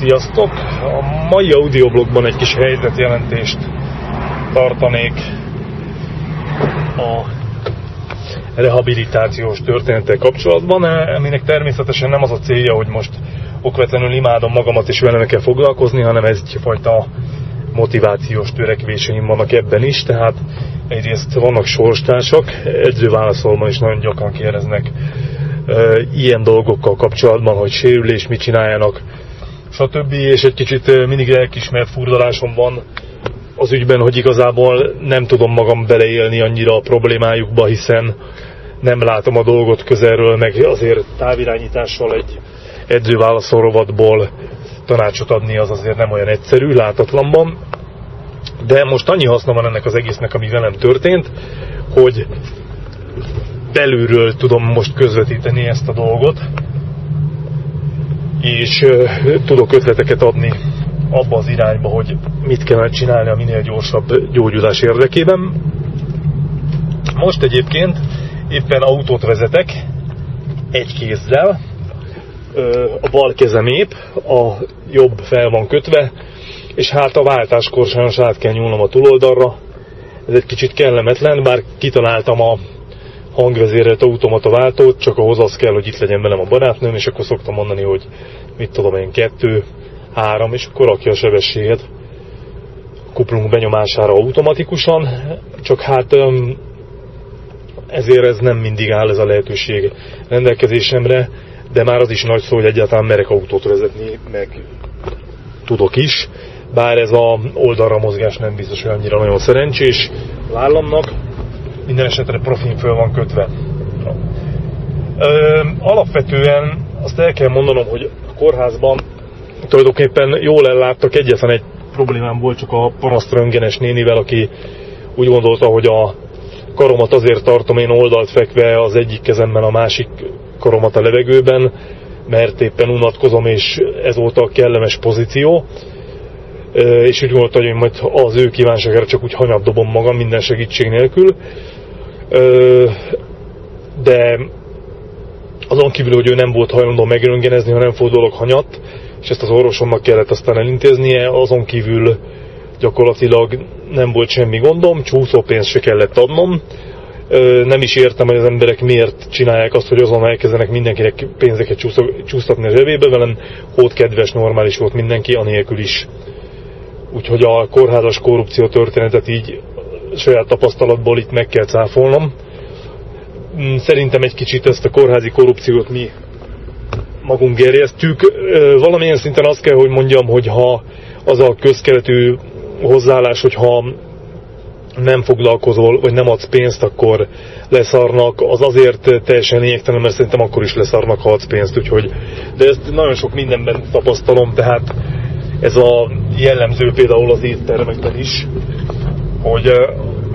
Sziasztok! A mai audioblogban egy kis helyzetjelentést tartanék a rehabilitációs történetek kapcsolatban, aminek természetesen nem az a célja, hogy most okvetlenül imádom magamat és velem kell foglalkozni, hanem ez egyfajta motivációs törekvéseim vannak ebben is, tehát egyrészt vannak sorstársak, edzőválaszolban is nagyon gyakran kérdeznek ilyen dolgokkal kapcsolatban, hogy sérülés mit csináljanak, stb. És egy kicsit mindig elkismert furdalásom van az ügyben, hogy igazából nem tudom magam beleélni annyira a problémájukba, hiszen nem látom a dolgot közelről, meg azért távirányítással egy edzőválaszol rovatból tanácsot adni az azért nem olyan egyszerű, látatlanban. De most annyi haszna van ennek az egésznek, ami velem történt, hogy belülről tudom most közvetíteni ezt a dolgot, és tudok ötleteket adni abba az irányba, hogy mit kellene csinálni a minél gyorsabb gyógyulás érdekében. Most egyébként éppen autót vezetek, egy kézzel, a bal kezem épp, a jobb fel van kötve, és hát a váltáskor sajnos át kell nyúlnom a túloldalra. Ez egy kicsit kellemetlen, bár kitaláltam a hangvezérelt automata váltót, csak ahhoz az kell, hogy itt legyen velem a barátnőm, és akkor szoktam mondani, hogy mit tudom én, kettő, három, és akkor rakja a sebességet kuplunk benyomására automatikusan, csak hát ezért ez nem mindig áll ez a lehetőség rendelkezésemre, de már az is nagy szó, hogy egyáltalán merek autót vezetni, meg tudok is, bár ez a oldalra mozgás nem biztos, hogy annyira nagyon szerencsés vállamnak, minden esetre profin föl van kötve. Ö, alapvetően azt el kell mondanom, hogy a kórházban tulajdonképpen jól elláttak, egyetlen egy problémám volt csak a paraszt röngenes nénivel, aki úgy gondolta, hogy a karomat azért tartom én oldalt fekve az egyik kezemben, a másik karomat a levegőben, mert éppen unatkozom, és ez volt a kellemes pozíció. És úgy gondolta, hogy majd az ő kívánságára csak úgy hanyat dobom magam minden segítség nélkül. De azon kívül, hogy ő nem volt hajlandó megröngenezni, hanem fordulok hanyat, és ezt az orvosomnak kellett aztán elintéznie, azon kívül gyakorlatilag nem volt semmi gondom, csúszópénzt se kellett adnom, nem is értem, hogy az emberek miért csinálják azt, hogy azon elkezdenek mindenkinek pénzeket csúsztatni a zsebébe, velem hót kedves, normális volt mindenki, anélkül is. Úgyhogy a kórházas korrupció történetet így saját tapasztalatból itt meg kell cáfolnom. Mm, szerintem egy kicsit ezt a kórházi korrupciót mi magunk gerjesztjük. Valamilyen szinten azt kell, hogy mondjam, hogy ha az a közkeletű hozzáállás, hogyha nem foglalkozol, vagy nem adsz pénzt, akkor leszarnak, az azért teljesen lényegtelen, mert szerintem akkor is leszarnak, ha adsz pénzt, úgyhogy, de ezt nagyon sok mindenben tapasztalom, tehát ez a jellemző például az éttermekben is, hogy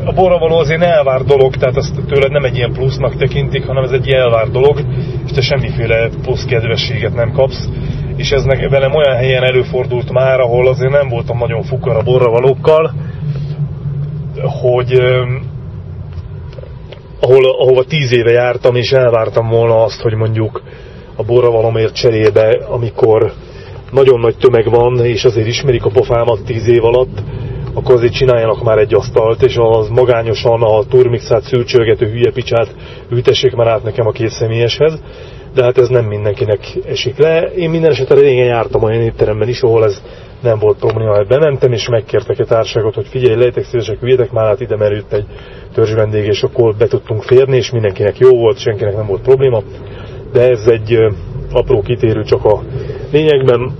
a borravaló azért elvár dolog, tehát azt tőled nem egy ilyen plusznak tekintik, hanem ez egy elvár dolog, és te semmiféle plusz kedvességet nem kapsz. És ez velem olyan helyen előfordult már, ahol azért nem voltam nagyon fukar a borravalókkal, hogy ahol, ahova tíz éve jártam, és elvártam volna azt, hogy mondjuk a borravalomért cserébe, amikor nagyon nagy tömeg van, és azért ismerik a pofámat tíz év alatt, akkor azért csináljanak már egy asztalt, és az magányosan a turmixát szülcsölgető hülye picsát ültessék már át nekem a két személyeshez. De hát ez nem mindenkinek esik le. Én minden esetre régen jártam olyan étteremben is, ahol ez nem volt probléma. Bementem, és megkértek egy társaságot, hogy figyelj, lejtek szívesek, vigyétek már át ide, mert egy törzs vendég, és akkor be tudtunk férni, és mindenkinek jó volt, senkinek nem volt probléma. De ez egy apró kitérő csak a lényegben.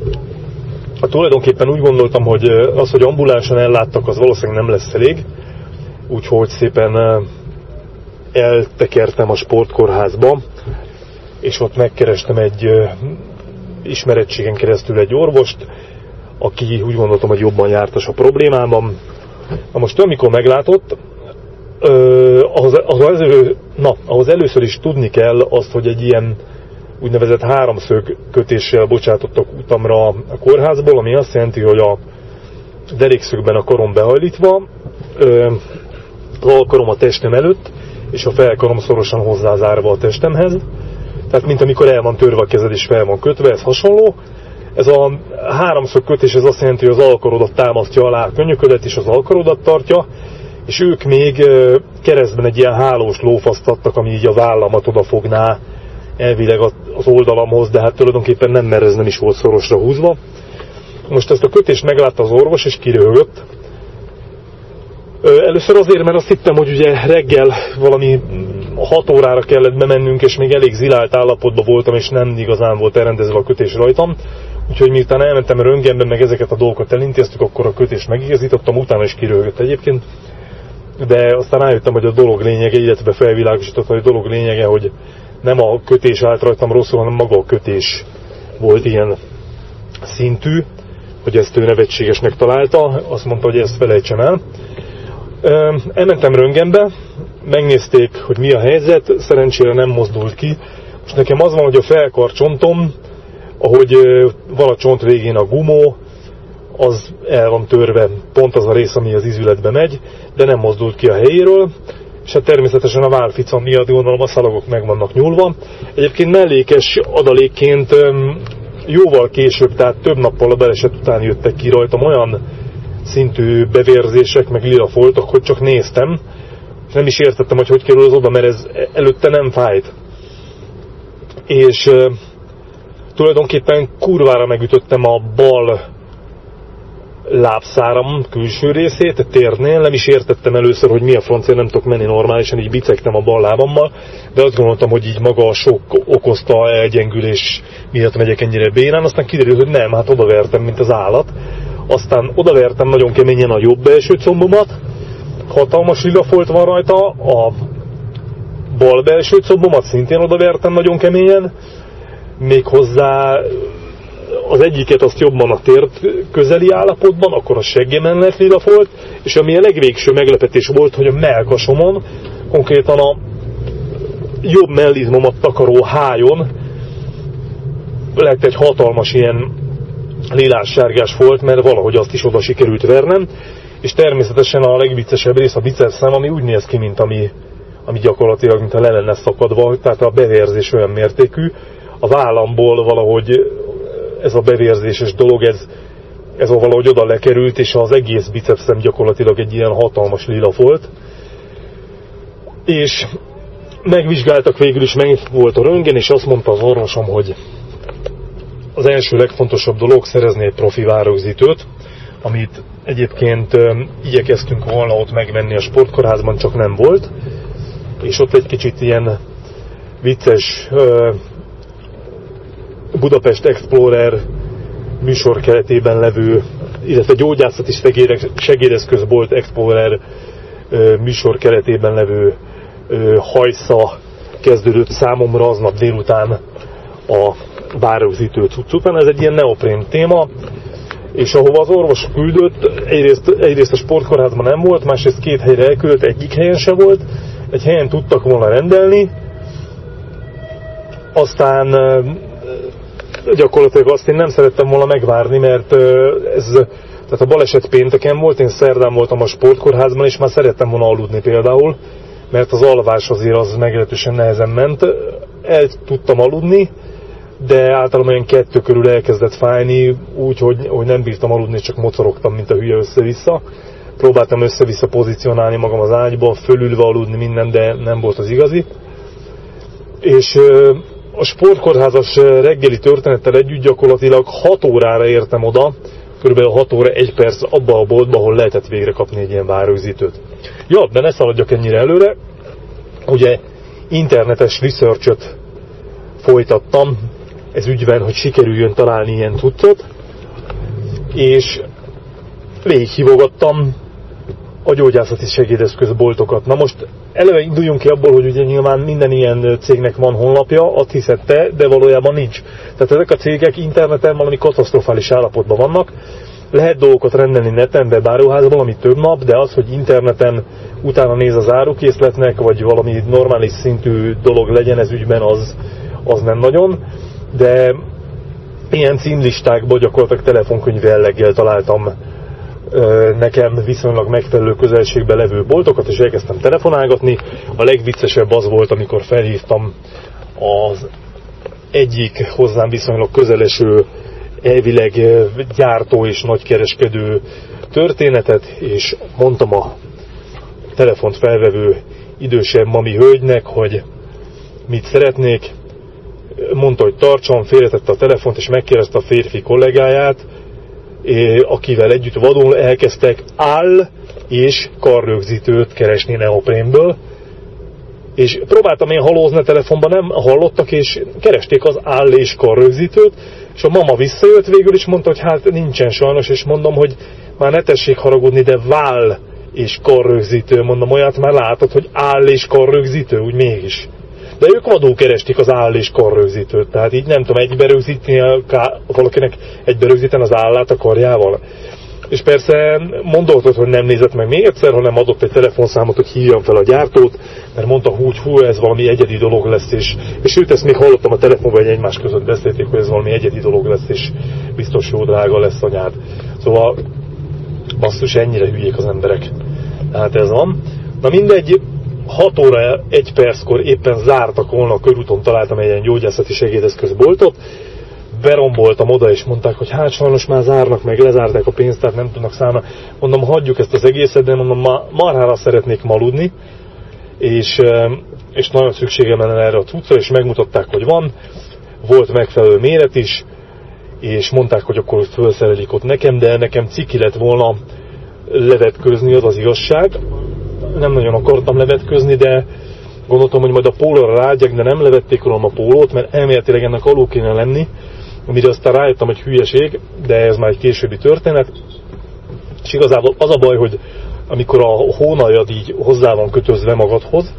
Hát tulajdonképpen úgy gondoltam, hogy az, hogy ambulánsan elláttak, az valószínűleg nem lesz elég, úgyhogy szépen eltekertem a sportkórházba, és ott megkerestem egy ismerettségen keresztül egy orvost, aki úgy gondoltam, hogy jobban jártas a problémában. Na most amikor meglátott, ahhoz, ahhoz, elő, na, ahhoz először is tudni kell azt, hogy egy ilyen úgynevezett háromszög kötéssel bocsátottak utamra a kórházból, ami azt jelenti, hogy a derékszögben a karom behajlítva, alkarom a testem előtt, és a felkarom szorosan hozzázárva a testemhez. Tehát, mint amikor el van törve a kezed és fel van kötve, ez hasonló. Ez a háromszög kötés ez azt jelenti, hogy az alkarodat támasztja alá a könyöködet, és az alkarodat tartja, és ők még keresztben egy ilyen hálós lófaszt adtak, ami így a vállamat odafogná elvileg az oldalamhoz, de hát tulajdonképpen nem, mert ez nem is volt szorosra húzva. Most ezt a kötést meglátta az orvos, és kiröhögött. Először azért, mert azt hittem, hogy ugye reggel valami 6 órára kellett bemennünk, és még elég zilált állapotban voltam, és nem igazán volt elrendezve a kötés rajtam. Úgyhogy miután elmentem röntgenben, meg ezeket a dolgokat elintéztük, akkor a kötést megigazítottam, utána is kiröhögött egyébként. De aztán rájöttem, hogy a dolog lényege, illetve felvilágosított, hogy a dolog lényege, hogy nem a kötés állt rajtam rosszul, hanem maga a kötés volt ilyen szintű, hogy ezt ő nevetségesnek találta, azt mondta, hogy ezt felejtsem el. Elmentem röngenbe, megnézték, hogy mi a helyzet, szerencsére nem mozdult ki. Most nekem az van, hogy a felkarcsontom, ahogy van a csont végén a gumó, az el van törve, pont az a rész, ami az izületbe megy, de nem mozdult ki a helyéről, és hát természetesen a válfica miatt gondolom a szalagok meg vannak nyúlva. Egyébként mellékes adalékként jóval később, tehát több nappal a beleset után jöttek ki rajtam olyan szintű bevérzések, meg lila foltok, hogy csak néztem. Nem is értettem, hogy hogy kerül az oda, mert ez előtte nem fájt. És tulajdonképpen kurvára megütöttem a bal lábszáram külső részét, térnél, nem is értettem először, hogy mi a francia, nem tudok menni normálisan, így bicegtem a bal lábammal, de azt gondoltam, hogy így maga a sok okozta elgyengülés miatt megyek ennyire bénán, aztán kiderült, hogy nem, hát odavertem, mint az állat. Aztán odavertem nagyon keményen a jobb belső combomat, hatalmas lilafolt van rajta, a bal belső combomat szintén odavertem nagyon keményen, méghozzá az egyiket azt jobban a tért közeli állapotban, akkor a seggemen lett lila volt, és ami a legvégső meglepetés volt, hogy a melkasomon, konkrétan a jobb mellizmomat takaró hájon lett egy hatalmas ilyen lilás-sárgás volt, mert valahogy azt is oda sikerült vernem, és természetesen a legviccesebb rész a bicepszem, ami úgy néz ki, mint ami, ami gyakorlatilag, mint a le lenne szakadva, tehát a bevérzés olyan mértékű, a vállamból valahogy ez a bevérzéses dolog, ez, ez valahogy oda lekerült, és az egész bicepszem gyakorlatilag egy ilyen hatalmas lila volt. És megvizsgáltak végül is, meg volt a röngen, és azt mondta az orvosom, hogy az első legfontosabb dolog szerezni egy profi várögzítőt, amit egyébként igyekeztünk volna ott megvenni a sportkórházban, csak nem volt, és ott egy kicsit ilyen vicces Budapest Explorer műsor keretében levő, illetve gyógyászati segédeszközbolt Explorer műsor keretében levő hajsza kezdődött számomra aznap délután a várögzítő cucc. Ez egy ilyen neoprén téma, és ahova az orvos küldött, egyrészt, egyrészt a sportkórházban nem volt, másrészt két helyre elküldött, egyik helyen se volt, egy helyen tudtak volna rendelni, aztán gyakorlatilag azt én nem szerettem volna megvárni, mert ez, tehát a baleset pénteken volt, én szerdán voltam a sportkórházban, és már szerettem volna aludni például, mert az alvás azért az meglehetősen nehezen ment. El tudtam aludni, de általában olyan kettő körül elkezdett fájni, úgy, hogy, hogy nem bírtam aludni, csak mocorogtam, mint a hülye össze-vissza. Próbáltam össze-vissza pozícionálni magam az ágyba, fölülve aludni minden, de nem volt az igazi. És a sportkórházas reggeli történettel együtt gyakorlatilag 6 órára értem oda, kb. 6 óra 1 perc abba a boltba, ahol lehetett végre kapni egy ilyen várőzítőt. Ja, de ne szaladjak ennyire előre. Ugye internetes research folytattam ez ügyben, hogy sikerüljön találni ilyen cuccot, és végighívogattam a gyógyászati segédeszközboltokat. Na most eleve induljunk ki abból, hogy ugye nyilván minden ilyen cégnek van honlapja, azt hiszed te, de valójában nincs. Tehát ezek a cégek interneten valami katasztrofális állapotban vannak. Lehet dolgokat rendelni neten, bebáróházban, ami több nap, de az, hogy interneten utána néz az árukészletnek, vagy valami normális szintű dolog legyen ez ügyben, az, az nem nagyon. De ilyen címlistákban gyakorlatilag telefonkönyv jelleggel találtam nekem viszonylag megfelelő közelségben levő boltokat, és elkezdtem telefonálgatni. A legviccesebb az volt, amikor felhívtam az egyik hozzám viszonylag közeleső elvileg gyártó és nagykereskedő történetet, és mondtam a telefont felvevő idősebb mami hölgynek, hogy mit szeretnék, mondta, hogy tartson, félretette a telefont, és megkérdezte a férfi kollégáját, akivel együtt vadul elkezdtek áll és karrögzítőt keresni neoprénből, és próbáltam én halózni a telefonban, nem hallottak, és keresték az áll és karrögzítőt, és a mama visszajött végül, és mondta, hogy hát nincsen sajnos, és mondom, hogy már ne tessék haragudni, de váll és karrögzítő, mondom, olyat már látod, hogy áll és karrögzítő, úgy mégis. De ők vadul keresték az áll és karrögzítőt, tehát így nem tudom, egybe rögzíteni, valakinek egybe rögzíteni az állát a karjával. És persze mondott, hogy nem nézett meg még egyszer, hanem adott egy telefonszámot, hogy hívjam fel a gyártót, mert mondta, hogy hú, ez valami egyedi dolog lesz, és, és őt ezt még hallottam a telefonban, hogy egymás között beszélték, hogy ez valami egyedi dolog lesz, és biztos jó drága lesz anyád. Szóval basszus, ennyire hülyék az emberek. Tehát ez van. Na mindegy, 6 óra 1 perckor éppen zártak volna a körúton, találtam egy ilyen gyógyászati segédeszközboltot, beromboltam oda, és mondták, hogy hát sajnos már zárnak, meg lezárták a pénzt, tehát nem tudnak számolni. Mondom, hagyjuk ezt az egészet, de mondom, ma, marhára szeretnék maludni, és, és nagyon szükségem lenne erre a cuccra, és megmutatták, hogy van, volt megfelelő méret is, és mondták, hogy akkor felszerelik ott nekem, de nekem ciki lett volna levetközni, az az igazság. Nem nagyon akartam levetközni, de gondoltam, hogy majd a pólóra rágyek, de nem levették rólam a pólót, mert elméletileg ennek alul kéne lenni, amire aztán rájöttem, hogy hülyeség, de ez már egy későbbi történet. És igazából az a baj, hogy amikor a hónaljad így hozzá van kötözve magadhoz,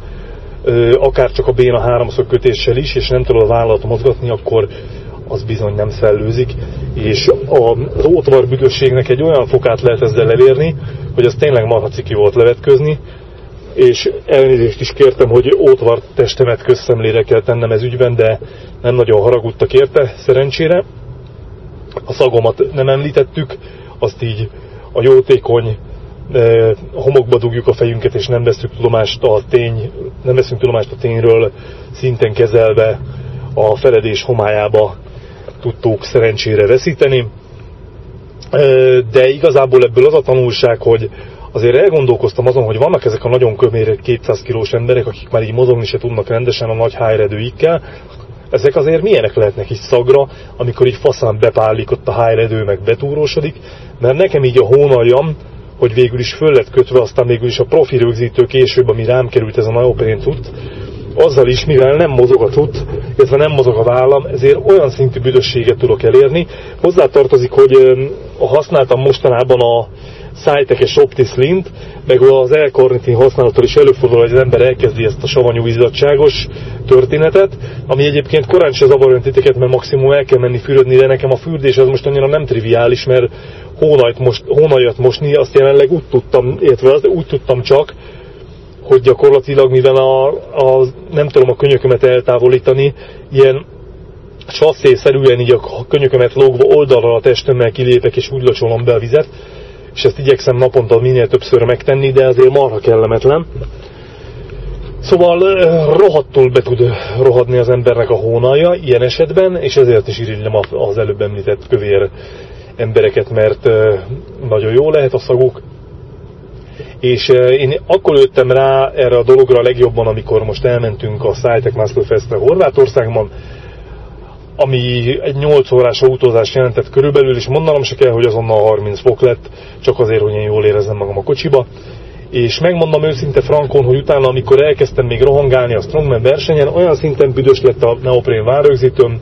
akár csak a béna háromszor kötéssel is, és nem tudod a vállalat mozgatni, akkor az bizony nem szellőzik, és az ótvar büdösségnek egy olyan fokát lehet ezzel elérni, hogy az tényleg marha ciki volt levetközni, és elnézést is kértem, hogy ótvar testemet közszemlére kell tennem ez ügyben, de nem nagyon haragudtak érte, szerencsére. A szagomat nem említettük, azt így a jótékony e, homokba dugjuk a fejünket, és nem veszünk tudomást a tény, nem veszünk tudomást a tényről, szinten kezelve a feledés homályába tudtuk szerencsére veszíteni. E, de igazából ebből az a tanulság, hogy azért elgondolkoztam azon, hogy vannak ezek a nagyon kömér 200 kilós emberek, akik már így mozogni se tudnak rendesen a nagy hájredőikkel, ezek azért milyenek lehetnek is szagra, amikor így faszán bepállik ott a hájredő, meg betúrósodik, mert nekem így a hónaljam, hogy végül is föl lett kötve, aztán végül is a profi rögzítő később, ami rám került ez a neoprén tud, azzal is, mivel nem mozog a tud, illetve nem mozog a vállam, ezért olyan szintű büdösséget tudok elérni. Hozzátartozik, hogy használtam mostanában a szájtekes optislint, meg az elkarnitin használattal is előfordul, hogy az ember elkezdi ezt a savanyú izzadságos történetet, ami egyébként korán sem zavarjon titeket, mert maximum el kell menni fürödni, de nekem a fürdés az most annyira nem triviális, mert hónajt most, hónajat mosni, azt jelenleg úgy tudtam, az, úgy tudtam csak, hogy gyakorlatilag, mivel a, a, nem tudom a könyökömet eltávolítani, ilyen sasszészerűen így a könyökömet lógva oldalra a testemmel kilépek és úgy locsolom be a vizet, és ezt igyekszem naponta minél többször megtenni, de azért marha kellemetlen. Szóval rohadtul be tud rohadni az embernek a hónalja ilyen esetben, és ezért is irigylem az előbb említett kövér embereket, mert nagyon jó lehet a szaguk. És én akkor lőttem rá erre a dologra legjobban, amikor most elmentünk a Szájtek Masterfestre Horvátországban, ami egy 8 órás autózás jelentett körülbelül, és mondanom se kell, hogy azonnal 30 fok lett, csak azért, hogy én jól érezzem magam a kocsiba. És megmondom őszinte Frankon, hogy utána, amikor elkezdtem még rohangálni a Strongman versenyen, olyan szinten büdös lett a neoprén várrögzítőm,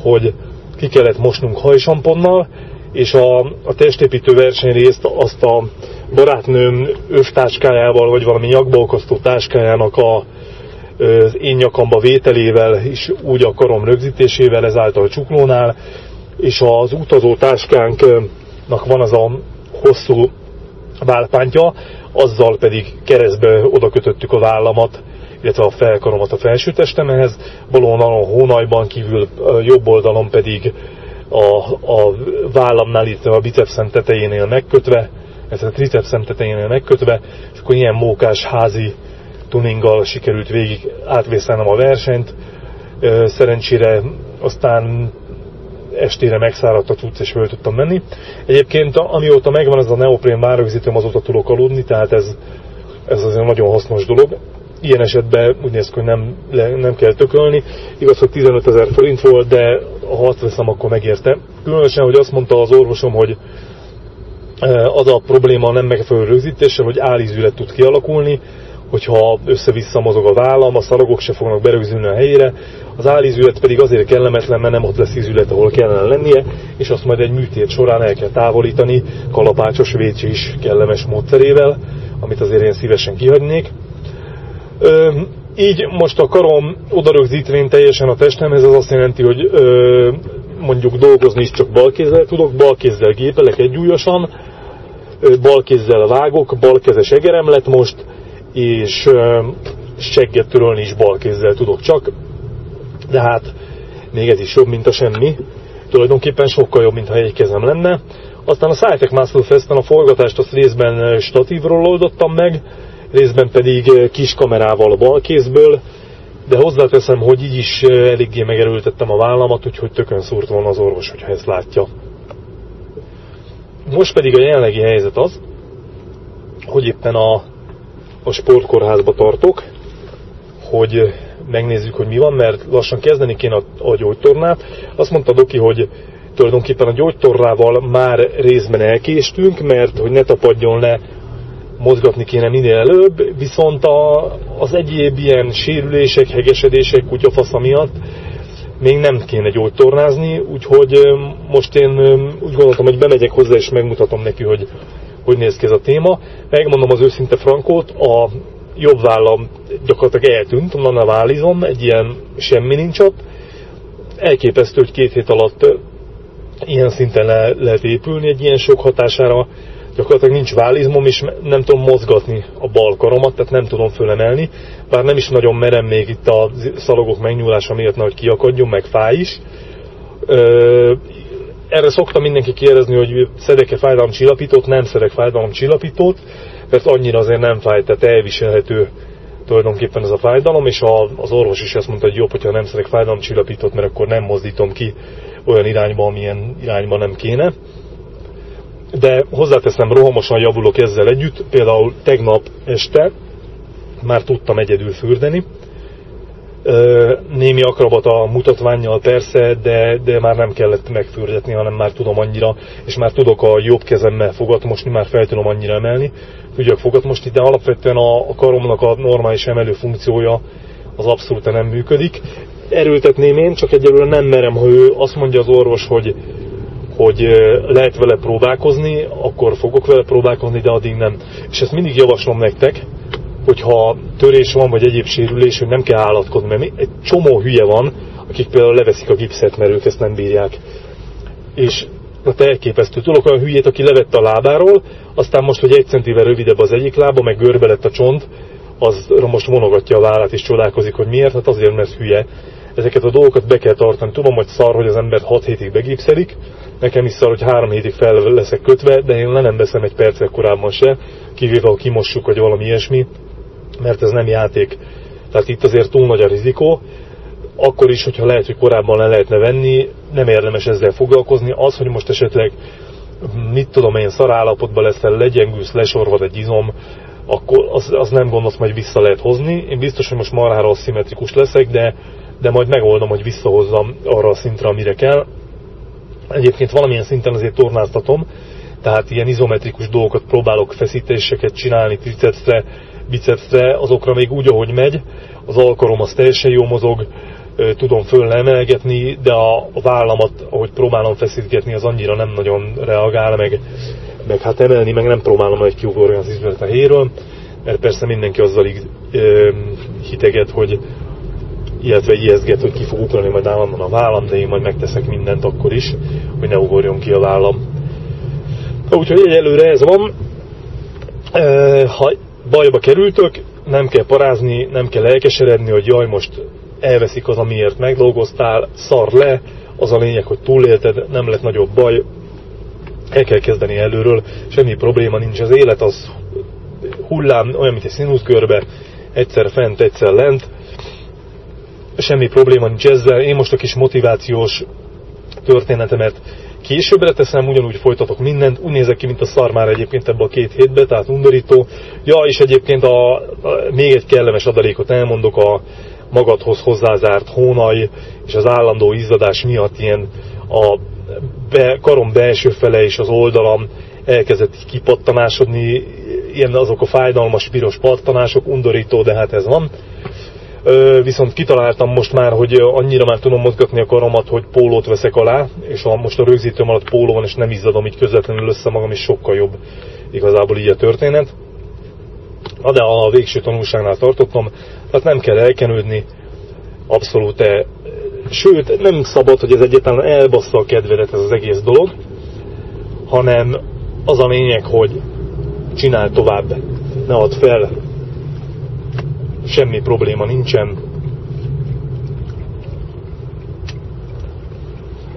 hogy ki kellett mosnunk hajsamponnal, és a, a testépítő versenyrészt azt a barátnőm övtáskájával, vagy valami nyakba táskájának a az én nyakamba vételével is úgy a karom rögzítésével, ezáltal a csuklónál, és az utazó táskánknak van az a hosszú válpántja, azzal pedig keresztbe oda kötöttük a vállamat, illetve a felkaromat a felső testemhez, balon a hónajban kívül jobb oldalon pedig a, a vállamnál, illetve a bicepszem tetejénél megkötve, illetve a tricepszem tetejénél megkötve, és akkor ilyen mókás házi tuninggal sikerült végig átvészelnem a versenyt. Szerencsére aztán estére megszáradt a cucc, és föl tudtam menni. Egyébként amióta megvan ez a neoprén várrögzítőm, azóta tudok aludni, tehát ez, ez azért nagyon hasznos dolog. Ilyen esetben úgy néz ki, hogy nem, nem kell tökölni. Igaz, hogy 15 ezer forint volt, de ha azt veszem, akkor megérte. Különösen, hogy azt mondta az orvosom, hogy az a probléma nem megfelelő rögzítéssel, hogy állízület tud kialakulni, hogyha össze-vissza mozog a vállam, a szalagok se fognak berögzülni a helyére, az állízület pedig azért kellemetlen, mert nem ott lesz ízület, ahol kellene lennie, és azt majd egy műtét során el kell távolítani kalapácsos vécsés kellemes módszerével, amit azért én szívesen kihagynék. Ö, így most a karom odarögzítvén teljesen a testemhez, ez azt jelenti, hogy ö, mondjuk dolgozni is csak balkézzel tudok, balkézzel gépelek egyújosan, balkézzel vágok, balkezes egerem lett most, és segget törölni is balkézzel tudok csak, de hát még ez is jobb, mint a semmi. Tulajdonképpen sokkal jobb, mintha egy kezem lenne. Aztán a Sci-Tech Muscle Festen a forgatást azt részben statívról oldottam meg, részben pedig kis kamerával a balkézből, de hozzáteszem, hogy így is eléggé megerőltettem a vállamat, úgyhogy tökön szúrt volna az orvos, hogyha ezt látja. Most pedig a jelenlegi helyzet az, hogy éppen a, a sportkórházba tartok, hogy megnézzük, hogy mi van, mert lassan kezdeni kéne a, a gyógytornát. Azt mondta Doki, hogy tulajdonképpen a gyógytorrával már részben elkéstünk, mert hogy ne tapadjon le mozgatni kéne minél előbb, viszont a, az egyéb ilyen sérülések, hegesedések kutyafasza miatt még nem kéne gyógytornázni, úgyhogy most én úgy gondoltam, hogy bemegyek hozzá és megmutatom neki, hogy hogy néz ki ez a téma. Megmondom az őszinte frankót, a jobb vállam gyakorlatilag eltűnt, onnan a válizom, egy ilyen semmi nincs ott. Elképesztő, hogy két hét alatt ilyen szinten le lehet épülni egy ilyen sok hatására gyakorlatilag nincs válizmom, és nem tudom mozgatni a bal karomat, tehát nem tudom fölemelni, bár nem is nagyon merem még itt a szalagok megnyúlása miatt, hogy kiakadjon, meg fáj is. Erre szoktam mindenki kérdezni, hogy szedek-e fájdalomcsillapítót, nem szedek fájdalomcsillapítót, mert annyira azért nem fáj, tehát elviselhető tulajdonképpen ez a fájdalom, és az orvos is azt mondta, hogy jobb, hogyha nem szedek fájdalomcsillapítót, mert akkor nem mozdítom ki olyan irányba, amilyen irányba nem kéne de hozzáteszem, rohamosan javulok ezzel együtt. Például tegnap este már tudtam egyedül fürdeni. Némi akrabata mutatványjal persze, de, de már nem kellett megfürdetni, hanem már tudom annyira, és már tudok a jobb kezemmel fogatmosni, már fel tudom annyira emelni, tudjak fogatmosni, de alapvetően a, a karomnak a normális emelő funkciója az abszolút nem működik. Erőltetném én, csak egyelőre nem merem, ha ő azt mondja az orvos, hogy hogy lehet vele próbálkozni, akkor fogok vele próbálkozni, de addig nem. És ezt mindig javaslom nektek, hogyha törés van, vagy egyéb sérülés, hogy nem kell állatkodni, mert egy csomó hülye van, akik például leveszik a gipszet, mert ők ezt nem bírják. És hát elképesztő. Tudok olyan hülyét, aki levette a lábáról, aztán most, hogy egy centivel rövidebb az egyik lába, meg görbe lett a csont, az most vonogatja a vállát és csodálkozik, hogy miért, hát azért, mert hülye. Ezeket a dolgokat be kell tartani. Tudom, hogy szar, hogy az ember 6 hétig begipszelik, nekem is szar, hogy három hétig fel leszek kötve, de én le nem veszem egy percet korábban se, kivéve, ha kimossuk, vagy valami ilyesmi, mert ez nem játék. Tehát itt azért túl nagy a rizikó, akkor is, hogyha lehet, hogy korábban le lehetne venni, nem érdemes ezzel foglalkozni. Az, hogy most esetleg mit tudom én, szarállapotban leszel, legyengülsz, lesorvad egy izom, akkor az, az nem gond, azt majd vissza lehet hozni. Én biztos, hogy most marhára szimmetrikus leszek, de, de majd megoldom, hogy visszahozzam arra a szintre, amire kell. Egyébként valamilyen szinten azért tornáztatom, tehát ilyen izometrikus dolgokat próbálok feszítéseket csinálni tricepsre, bicepsre, azokra még úgy, ahogy megy, az alkarom az teljesen jó mozog, tudom föl emelgetni, de a vállamat, ahogy próbálom feszítgetni, az annyira nem nagyon reagál, meg, meg hát emelni, meg nem próbálom, hogy kiugorjon az izület a helyéről, mert persze mindenki azzal hiteget, hogy illetve ijeszget, hogy ki fog ugrani majd állandóan a vállam, de én majd megteszek mindent akkor is, hogy ne ugorjon ki a vállam. Úgyhogy egyelőre ez van. Ha bajba kerültök, nem kell parázni, nem kell elkeseredni, hogy jaj, most elveszik az, amiért megdolgoztál, szar le, az a lényeg, hogy túlélted, nem lett nagyobb baj, el kell kezdeni előről, semmi probléma nincs, az élet az hullám, olyan, mint egy színuszgörbe, egyszer fent, egyszer lent, semmi probléma nincs ezzel. Én most a kis motivációs történetemet későbbre teszem, ugyanúgy folytatok mindent, úgy nézek ki, mint a szar már egyébként ebbe a két hétbe, tehát undorító. Ja, és egyébként a, a, még egy kellemes adalékot elmondok, a magadhoz hozzázárt hónaj és az állandó izzadás miatt ilyen a be, karom belső fele és az oldalam elkezdett kipattanásodni, ilyen azok a fájdalmas piros pattanások, undorító, de hát ez van. Viszont kitaláltam most már, hogy annyira már tudom mozgatni a karomat, hogy pólót veszek alá, és a, most a rögzítőm alatt póló van, és nem izzadom így közvetlenül össze magam, és sokkal jobb igazából így a történet. Na de a végső tanulságnál tartottam, tehát nem kell elkenődni, abszolút -e. Sőt, nem szabad, hogy ez egyáltalán elbassza a kedvedet ez az egész dolog, hanem az a lényeg, hogy csinál tovább, ne add fel, semmi probléma nincsen.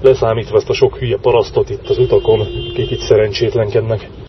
Leszámítva ezt a sok hülye parasztot itt az utakon, akik itt szerencsétlenkednek.